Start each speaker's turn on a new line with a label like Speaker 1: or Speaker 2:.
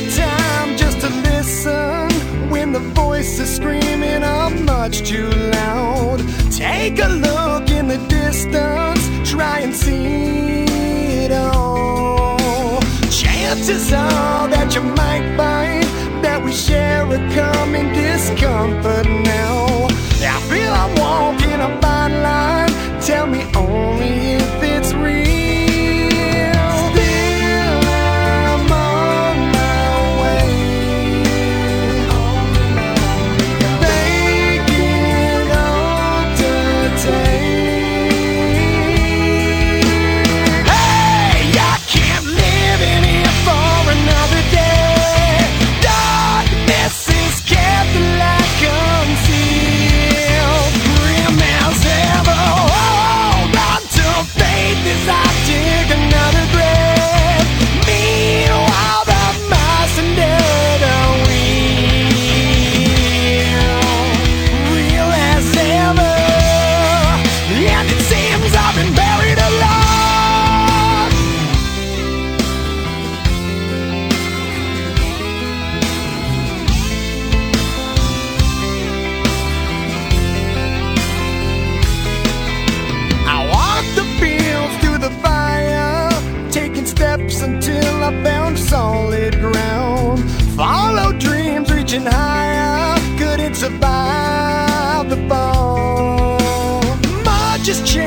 Speaker 1: the time just to listen when the voices screaming are much too loud. Take a look in the distance, try and see it all. Chances are that you might find that we share a common discomfort now. I feel I'm walking a fine line. Tell me only reaching high, I couldn't survive the fall. Might just change.